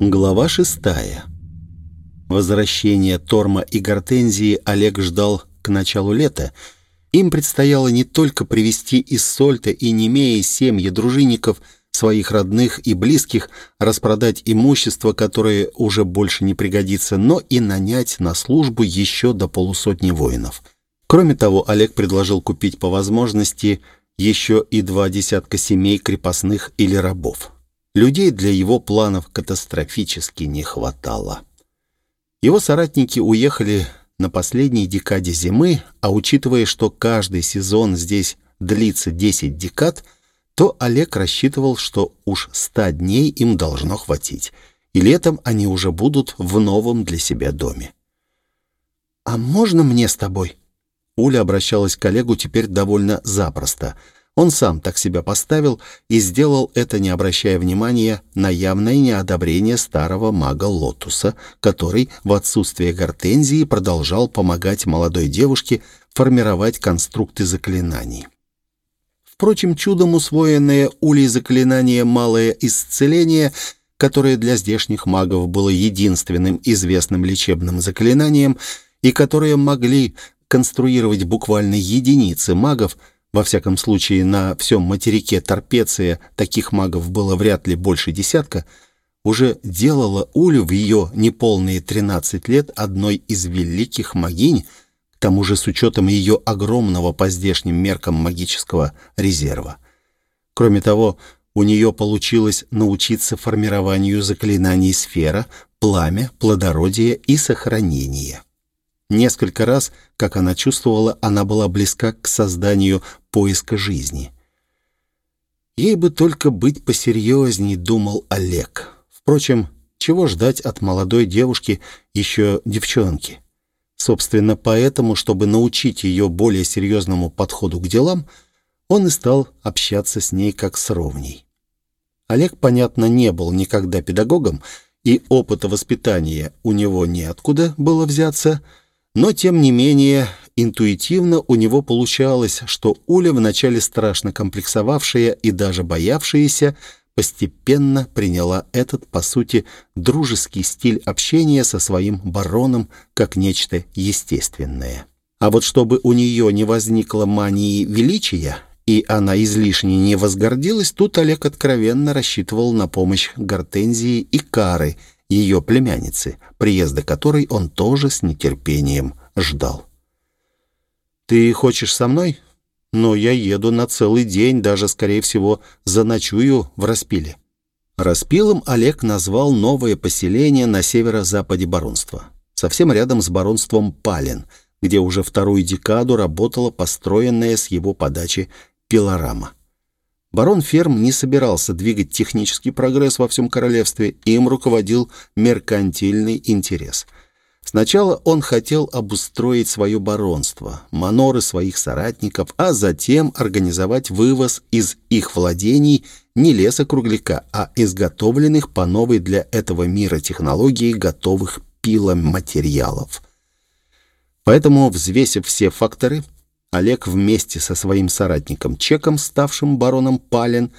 Глава шестая. Возвращение Торма и Гортензии Олег ждал к началу лета. Им предстояло не только привести из Сольта и Немея семьи дружинников, своих родных и близких, распродать имущество, которое уже больше не пригодится, но и нанять на службу еще до полусотни воинов. Кроме того, Олег предложил купить по возможности еще и два десятка семей крепостных или рабов. Людей для его планов катастрофически не хватало. Его соратники уехали на последней декаде зимы, а учитывая, что каждый сезон здесь длится 10 декад, то Олег рассчитывал, что уж 100 дней им должно хватить, и летом они уже будут в новом для себя доме. «А можно мне с тобой?» Уля обращалась к Олегу теперь довольно запросто – он сам так себя поставил и сделал это, не обращая внимания на явное неодобрение старого мага Лотуса, который в отсутствие Гортензии продолжал помогать молодой девушке формировать конструкты заклинаний. Впрочем, чудом усвоенное Улей заклинание «Малое исцеление», которое для здешних магов было единственным известным лечебным заклинанием и которое могли конструировать буквально единицы магов, во всяком случае, на всем материке Торпеция таких магов было вряд ли больше десятка, уже делала Улю в ее неполные 13 лет одной из великих магинь, к тому же с учетом ее огромного по здешним меркам магического резерва. Кроме того, у нее получилось научиться формированию заклинаний сфера, пламя, плодородие и сохранение. Несколько раз, как она чувствовала, она была близка к созданию поиска жизни. Ей бы только быть посерьезней, думал Олег. Впрочем, чего ждать от молодой девушки, еще девчонки? Собственно, поэтому, чтобы научить ее более серьезному подходу к делам, он и стал общаться с ней как с ровней. Олег, понятно, не был никогда педагогом, и опыта воспитания у него неоткуда было взяться – но, тем не менее, интуитивно у него получалось, что Уля, вначале страшно комплексовавшая и даже боявшаяся, постепенно приняла этот, по сути, дружеский стиль общения со своим бароном как нечто естественное. А вот чтобы у нее не возникло мании величия, и она излишне не возгордилась, тут Олег откровенно рассчитывал на помощь Гортензии и Кары – ее племянницы, приезда которой он тоже с нетерпением ждал. «Ты хочешь со мной? Но я еду на целый день, даже, скорее всего, заночую в Распиле». Распилом Олег назвал новое поселение на северо-западе баронства, совсем рядом с баронством Пален, где уже вторую декаду работала построенная с его подачи пилорама. Барон Ферм не собирался двигать технический прогресс во всем королевстве, им руководил меркантильный интерес. Сначала он хотел обустроить свое баронство, маноры своих соратников, а затем организовать вывоз из их владений не леса-кругляка, а изготовленных по новой для этого мира технологии готовых пиломатериалов. Поэтому, взвесив все факторы, Олег вместе со своим соратником Чеком, ставшим бароном Пален,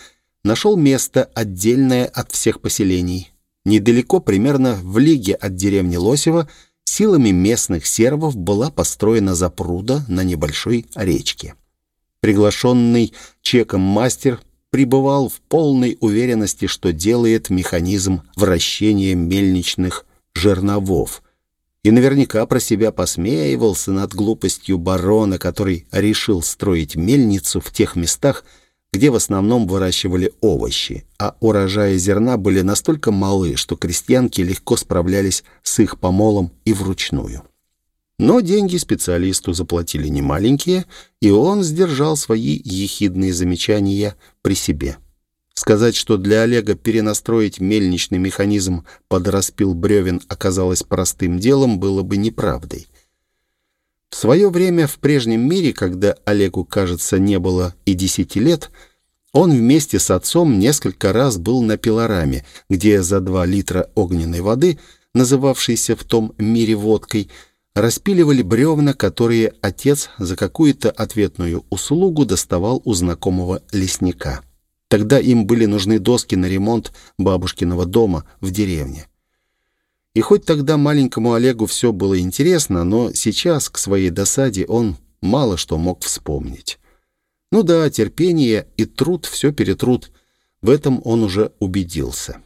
нашел место, отдельное от всех поселений. Недалеко, примерно в лиге от деревни Лосева, силами местных сервов была построена запруда на небольшой речке. Приглашенный Чеком мастер пребывал в полной уверенности, что делает механизм вращения мельничных жерновов – и наверняка про себя посмеивался над глупостью барона, который решил строить мельницу в тех местах, где в основном выращивали овощи, а урожаи зерна были настолько малы, что крестьянки легко справлялись с их помолом и вручную. Но деньги специалисту заплатили немаленькие, и он сдержал свои ехидные замечания при себе. Сказать, что для Олега перенастроить мельничный механизм под распил бревен оказалось простым делом, было бы неправдой. В свое время в прежнем мире, когда Олегу, кажется, не было и десяти лет, он вместе с отцом несколько раз был на пилораме, где за два литра огненной воды, называвшейся в том мире водкой, распиливали бревна, которые отец за какую-то ответную услугу доставал у знакомого лесника. Тогда им были нужны доски на ремонт бабушкиного дома в деревне. И хоть тогда маленькому Олегу все было интересно, но сейчас, к своей досаде, он мало что мог вспомнить. Ну да, терпение и труд все перетрут. В этом он уже убедился.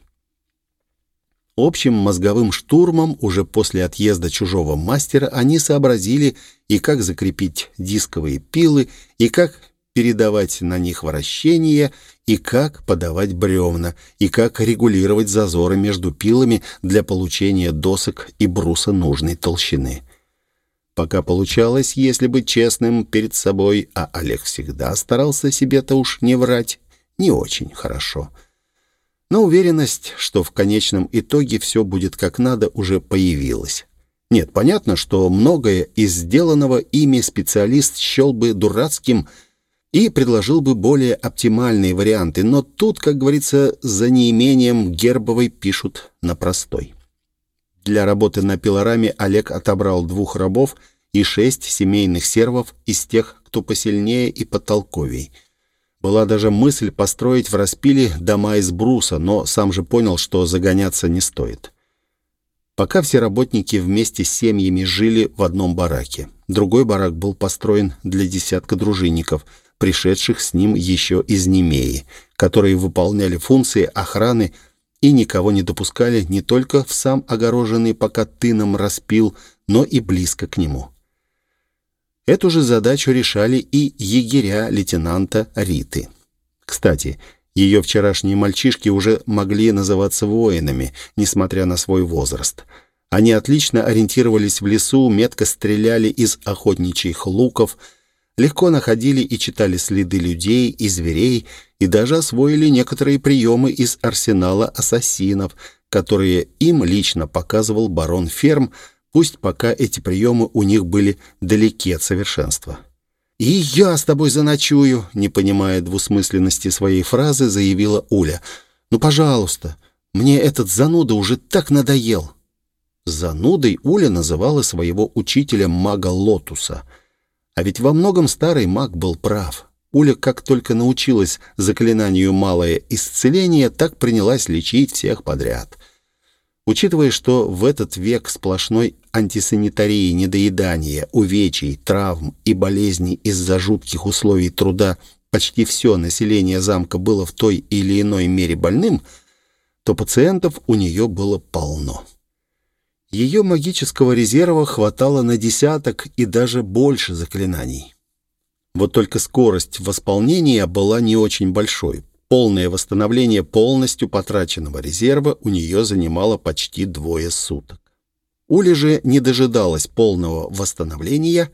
Общим мозговым штурмом уже после отъезда чужого мастера они сообразили и как закрепить дисковые пилы, и как передавать на них вращение, и как подавать бревна, и как регулировать зазоры между пилами для получения досок и бруса нужной толщины. Пока получалось, если быть честным перед собой, а Олег всегда старался себе-то уж не врать, не очень хорошо — но уверенность, что в конечном итоге все будет как надо, уже появилась. Нет, понятно, что многое из сделанного ими специалист счел бы дурацким и предложил бы более оптимальные варианты, но тут, как говорится, за неимением Гербовой пишут на простой. Для работы на пилораме Олег отобрал двух рабов и шесть семейных сервов из тех, кто посильнее и потолковей – была даже мысль построить в распиле дома из бруса, но сам же понял, что загоняться не стоит. Пока все работники вместе с семьями жили в одном бараке. Другой барак был построен для десятка дружинников, пришедших с ним еще из Немеи, которые выполняли функции охраны и никого не допускали не только в сам огороженный пока тыном распил, но и близко к нему. Эту же задачу решали и егеря лейтенанта Риты. Кстати, ее вчерашние мальчишки уже могли называться воинами, несмотря на свой возраст. Они отлично ориентировались в лесу, метко стреляли из охотничьих луков, легко находили и читали следы людей и зверей, и даже освоили некоторые приемы из арсенала ассасинов, которые им лично показывал барон Ферм, Пусть пока эти приемы у них были далеки от совершенства. «И я с тобой заночую», — не понимая двусмысленности своей фразы, заявила Уля. «Ну, пожалуйста, мне этот зануда уже так надоел». Занудой Уля называла своего учителя мага Лотуса. А ведь во многом старый маг был прав. Уля как только научилась заклинанию «малое исцеление», так принялась лечить всех подряд — Учитывая, что в этот век сплошной антисанитарии, недоедания, увечий, травм и болезней из-за жутких условий труда почти все население замка было в той или иной мере больным, то пациентов у нее было полно. Ее магического резерва хватало на десяток и даже больше заклинаний. Вот только скорость восполнения была не очень большой, Полное восстановление полностью потраченного резерва у нее занимало почти двое суток. Уля же не дожидалась полного восстановления.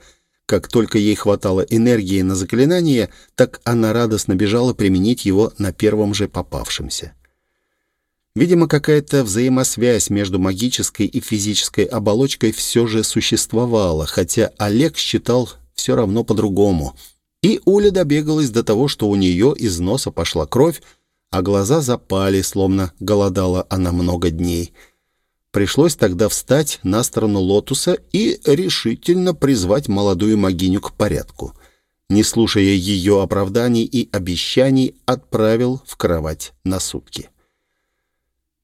Как только ей хватало энергии на заклинание, так она радостно бежала применить его на первом же попавшемся. Видимо, какая-то взаимосвязь между магической и физической оболочкой все же существовала, хотя Олег считал все равно по-другому — и Уля добегалась до того, что у нее из носа пошла кровь, а глаза запали, словно голодала она много дней. Пришлось тогда встать на сторону лотуса и решительно призвать молодую могиню к порядку. Не слушая ее оправданий и обещаний, отправил в кровать на сутки.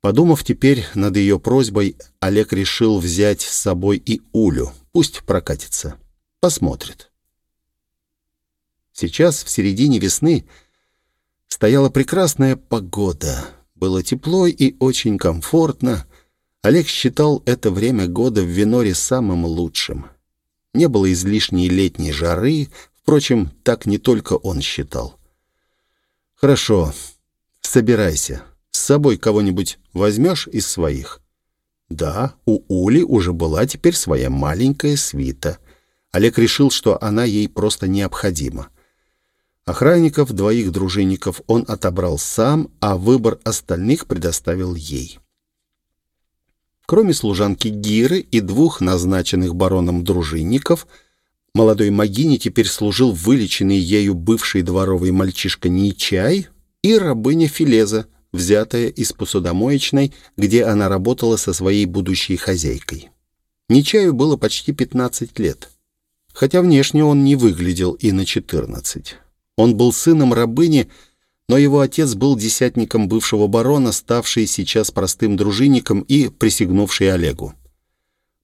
Подумав теперь над ее просьбой, Олег решил взять с собой и Улю. Пусть прокатится. Посмотрит. Сейчас, в середине весны, стояла прекрасная погода. Было тепло и очень комфортно. Олег считал это время года в Веноре самым лучшим. Не было излишней летней жары, впрочем, так не только он считал. «Хорошо, собирайся. С собой кого-нибудь возьмешь из своих?» Да, у Ули уже была теперь своя маленькая свита. Олег решил, что она ей просто необходима. Охранников, двоих дружинников он отобрал сам, а выбор остальных предоставил ей. Кроме служанки Гиры и двух назначенных бароном дружинников, молодой Магине теперь служил вылеченный ею бывший дворовый мальчишка Ничай и рабыня Филеза, взятая из посудомоечной, где она работала со своей будущей хозяйкой. Ничаю было почти 15 лет, хотя внешне он не выглядел и на 14. Он был сыном рабыни, но его отец был десятником бывшего барона, ставший сейчас простым дружинником и присягнувший Олегу.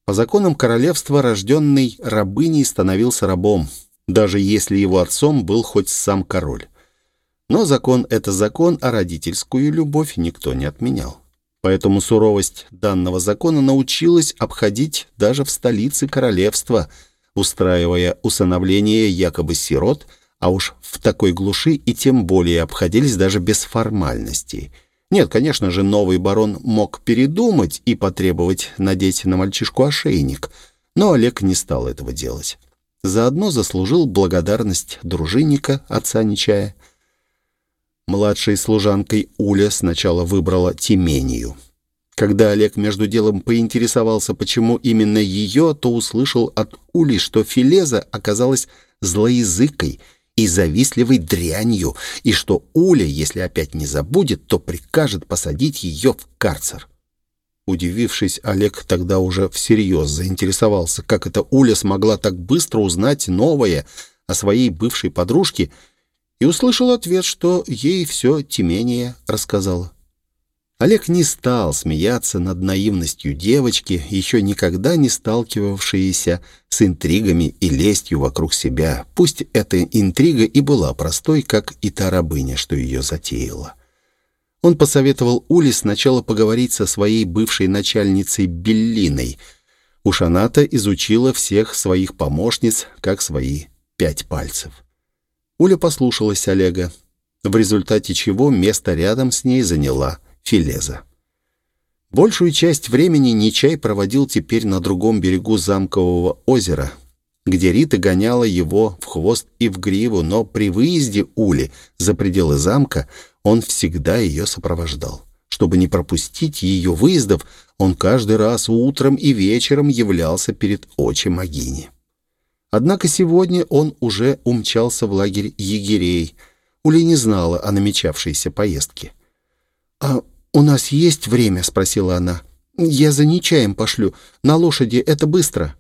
По законам королевства рожденный рабыней становился рабом, даже если его отцом был хоть сам король. Но закон — это закон, а родительскую любовь никто не отменял. Поэтому суровость данного закона научилась обходить даже в столице королевства, устраивая усыновление якобы сирот — а уж в такой глуши и тем более обходились даже без формальностей. Нет, конечно же, новый барон мог передумать и потребовать надеть на мальчишку ошейник, но Олег не стал этого делать. Заодно заслужил благодарность дружинника, отца Нечая. Младшей служанкой Уля сначала выбрала Тимению. Когда Олег между делом поинтересовался, почему именно ее, то услышал от Ули, что Филеза оказалась злоязыкой и завистливой дрянью, и что Уля, если опять не забудет, то прикажет посадить ее в карцер. Удивившись, Олег тогда уже всерьез заинтересовался, как эта Уля смогла так быстро узнать новое о своей бывшей подружке, и услышал ответ, что ей все Тимения рассказала. Олег не стал смеяться над наивностью девочки, еще никогда не сталкивавшейся с интригами и лестью вокруг себя. Пусть эта интрига и была простой, как и та рабыня, что ее затеяла. Он посоветовал Уле сначала поговорить со своей бывшей начальницей Беллиной. Уж она-то изучила всех своих помощниц, как свои пять пальцев. Уля послушалась Олега, в результате чего место рядом с ней заняла Филеза. Большую часть времени Нечай проводил теперь на другом берегу замкового озера, где Рита гоняла его в хвост и в гриву, но при выезде Ули за пределы замка он всегда ее сопровождал. Чтобы не пропустить ее выездов, он каждый раз утром и вечером являлся перед очи Магини. Однако сегодня он уже умчался в лагерь егерей. Ули не знала о намечавшейся поездке. «А «У нас есть время?» — спросила она. «Я за Нечаем пошлю. На лошади это быстро».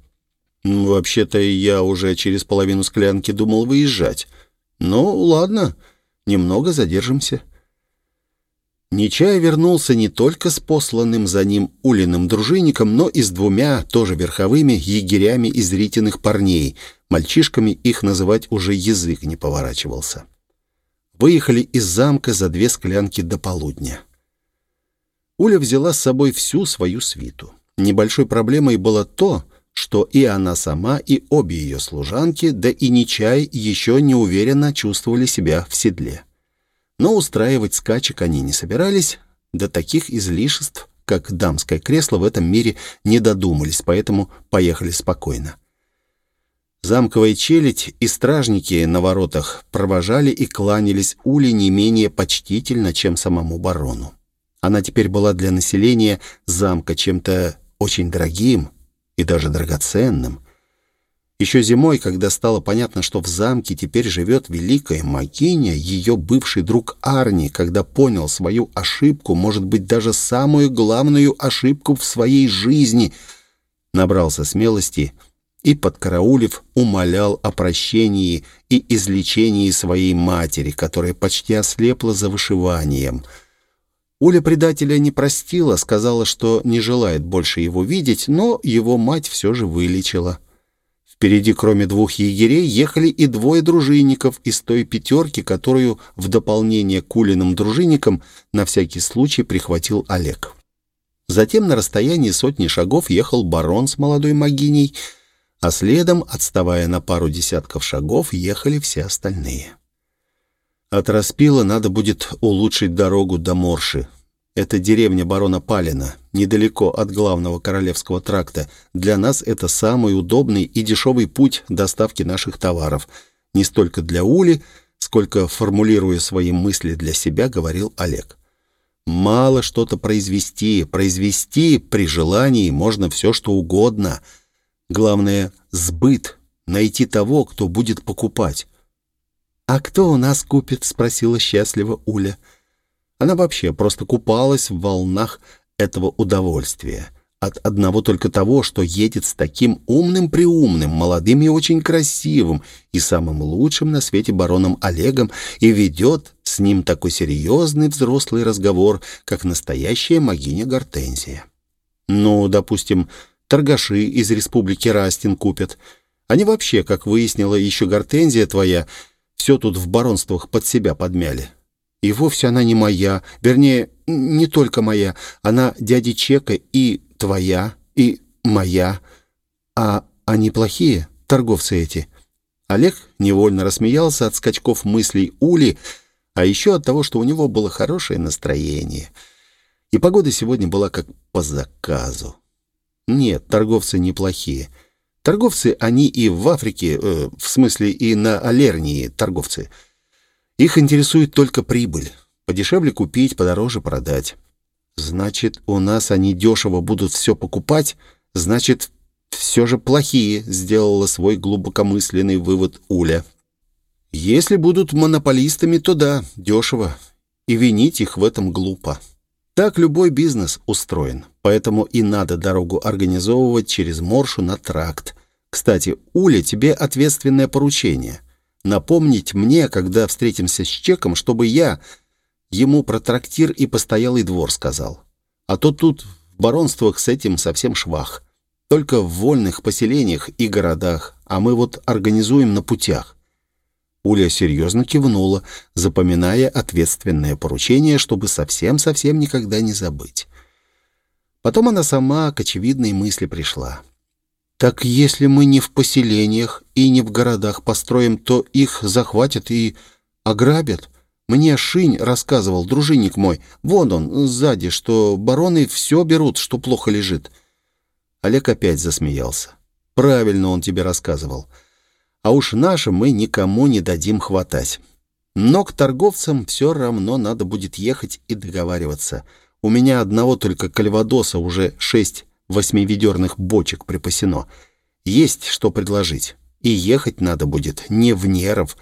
«Вообще-то я уже через половину склянки думал выезжать. Ну, ладно, немного задержимся». Нечай вернулся не только с посланным за ним Улиным дружинником, но и с двумя, тоже верховыми, егерями из ритиных парней. Мальчишками их называть уже язык не поворачивался. Выехали из замка за две склянки до полудня. Уля взяла с собой всю свою свиту. Небольшой проблемой было то, что и она сама, и обе ее служанки, да и Нечай еще неуверенно чувствовали себя в седле. Но устраивать скачек они не собирались, до таких излишеств, как дамское кресло, в этом мире не додумались, поэтому поехали спокойно. Замковая челядь и стражники на воротах провожали и кланялись Уле не менее почтительно, чем самому барону. Она теперь была для населения замка чем-то очень дорогим и даже драгоценным. Еще зимой, когда стало понятно, что в замке теперь живет великая Макиня, ее бывший друг Арни, когда понял свою ошибку, может быть, даже самую главную ошибку в своей жизни, набрался смелости и, подкараулив, умолял о прощении и излечении своей матери, которая почти ослепла за вышиванием — Уля предателя не простила, сказала, что не желает больше его видеть, но его мать все же вылечила. Впереди, кроме двух егерей, ехали и двое дружинников из той пятерки, которую в дополнение к Улиным дружинникам на всякий случай прихватил Олег. Затем на расстоянии сотни шагов ехал барон с молодой могиней, а следом, отставая на пару десятков шагов, ехали все остальные. От Распила надо будет улучшить дорогу до Морши. Это деревня барона Палина, недалеко от главного королевского тракта. Для нас это самый удобный и дешевый путь доставки наших товаров. Не столько для Ули, сколько, формулируя свои мысли для себя, говорил Олег. Мало что-то произвести. Произвести при желании можно все, что угодно. Главное — сбыт, найти того, кто будет покупать. «А кто у нас купит?» — спросила счастливо Уля. Она вообще просто купалась в волнах этого удовольствия. От одного только того, что едет с таким умным-приумным, молодым и очень красивым, и самым лучшим на свете бароном Олегом, и ведет с ним такой серьезный взрослый разговор, как настоящая могиня Гортензия. Ну, допустим, торгаши из республики Растин купят. Они вообще, как выяснила еще Гортензия твоя, все тут в баронствах под себя подмяли. И вовсе она не моя, вернее, не только моя, она дяди Чека и твоя, и моя. А они плохие, торговцы эти?» Олег невольно рассмеялся от скачков мыслей Ули, а еще от того, что у него было хорошее настроение. И погода сегодня была как по заказу. Нет, торговцы неплохие. Торговцы они и в Африке, э, в смысле и на Алернии торговцы — их интересует только прибыль. Подешевле купить, подороже продать. Значит, у нас они дешево будут все покупать, значит, все же плохие, сделала свой глубокомысленный вывод Уля. Если будут монополистами, то да, дешево. И винить их в этом глупо. Так любой бизнес устроен. Поэтому и надо дорогу организовывать через Моршу на тракт. Кстати, Уля, тебе ответственное поручение — напомнить мне, когда встретимся с Чеком, чтобы я ему про трактир и постоялый двор сказал. А то тут в баронствах с этим совсем швах. Только в вольных поселениях и городах, а мы вот организуем на путях. Уля серьезно кивнула, запоминая ответственное поручение, чтобы совсем-совсем никогда не забыть. Потом она сама к очевидной мысли пришла. Так если мы не в поселениях и не в городах построим, то их захватят и ограбят. Мне Шинь рассказывал, дружинник мой, вон он, сзади, что бароны все берут, что плохо лежит. Олег опять засмеялся. Правильно он тебе рассказывал. А уж нашим мы никому не дадим хватать. Но к торговцам все равно надо будет ехать и договариваться. У меня одного только кальвадоса уже шесть восьмиведерных бочек припасено. Есть что предложить. И ехать надо будет не в Неров,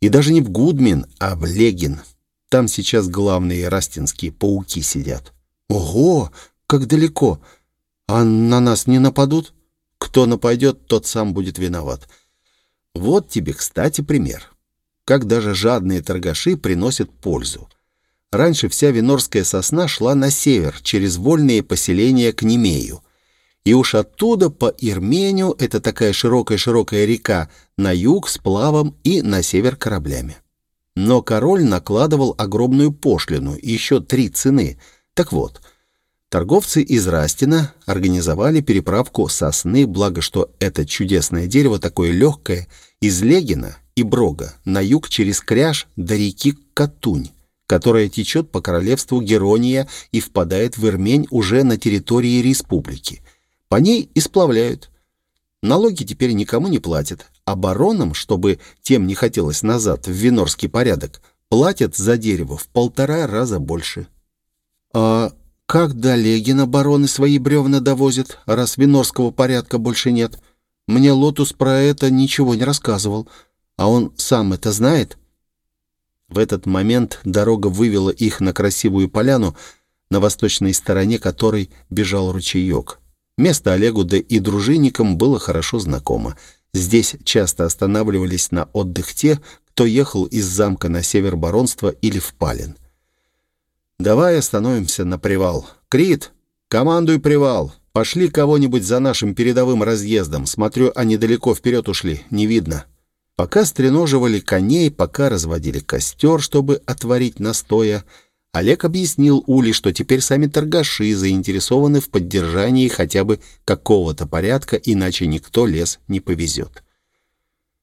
и даже не в Гудмин, а в Легин. Там сейчас главные растинские пауки сидят. Ого, как далеко! А на нас не нападут? Кто нападет, тот сам будет виноват. Вот тебе, кстати, пример. Как даже жадные торгаши приносят пользу. Раньше вся винорская сосна шла на север, через вольные поселения к Немею. И уж оттуда по Ирмению, это такая широкая-широкая река, на юг с плавом и на север кораблями. Но король накладывал огромную пошлину, еще три цены. Так вот, торговцы из Растина организовали переправку сосны, благо что это чудесное дерево такое легкое, из Легина и Брога на юг через Кряж до реки Катунь которая течет по королевству Герония и впадает в Ирмень уже на территории республики. По ней и сплавляют. Налоги теперь никому не платят, а баронам, чтобы тем не хотелось назад в винорский порядок, платят за дерево в полтора раза больше. А как до Легина бароны свои бревна довозят, раз винорского порядка больше нет? Мне Лотус про это ничего не рассказывал. А он сам это знает?» В этот момент дорога вывела их на красивую поляну, на восточной стороне которой бежал ручеек. Место Олегу да и дружинникам было хорошо знакомо. Здесь часто останавливались на отдых те, кто ехал из замка на север баронства или в Пален. «Давай остановимся на привал. Крит, командуй привал. Пошли кого-нибудь за нашим передовым разъездом. Смотрю, они далеко вперед ушли, не видно». Пока стреноживали коней, пока разводили костер, чтобы отварить настоя, Олег объяснил Ули, что теперь сами торгаши заинтересованы в поддержании хотя бы какого-то порядка, иначе никто лес не повезет.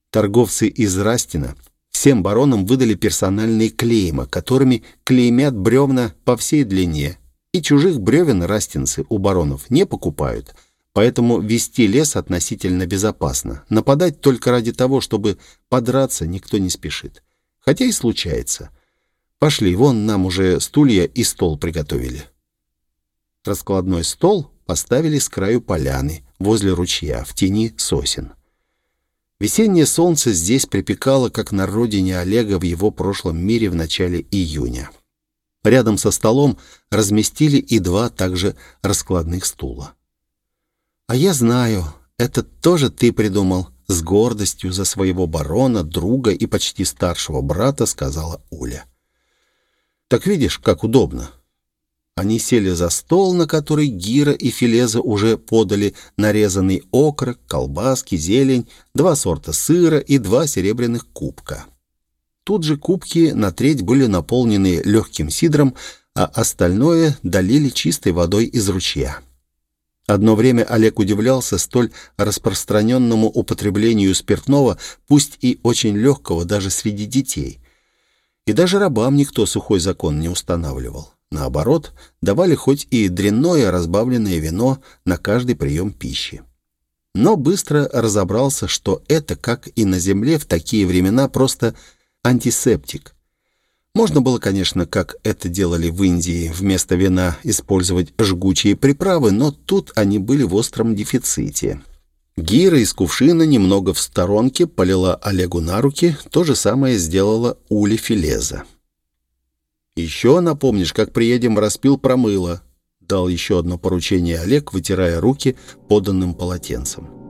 Торговцы из Растина всем баронам выдали персональные клейма, которыми клеймят бревна по всей длине, и чужих бревен растинцы у баронов не покупают – Поэтому вести лес относительно безопасно. Нападать только ради того, чтобы подраться, никто не спешит. Хотя и случается. Пошли, вон нам уже стулья и стол приготовили. Раскладной стол поставили с краю поляны, возле ручья, в тени сосен. Весеннее солнце здесь припекало, как на родине Олега в его прошлом мире в начале июня. Рядом со столом разместили и два также раскладных стула. «А я знаю, это тоже ты придумал», — с гордостью за своего барона, друга и почти старшего брата сказала Уля. «Так видишь, как удобно». Они сели за стол, на который Гира и Филеза уже подали нарезанный окорок, колбаски, зелень, два сорта сыра и два серебряных кубка. Тут же кубки на треть были наполнены легким сидром, а остальное долили чистой водой из ручья. Одно время Олег удивлялся столь распространенному употреблению спиртного, пусть и очень легкого даже среди детей. И даже рабам никто сухой закон не устанавливал. Наоборот, давали хоть и дрянное разбавленное вино на каждый прием пищи. Но быстро разобрался, что это, как и на земле в такие времена, просто антисептик. Можно было, конечно, как это делали в Индии, вместо вина использовать жгучие приправы, но тут они были в остром дефиците. Гира из кувшина немного в сторонке полила Олегу на руки, то же самое сделала Ули Филеза. «Еще напомнишь, как приедем, распил промыло», — дал еще одно поручение Олег, вытирая руки поданным полотенцем.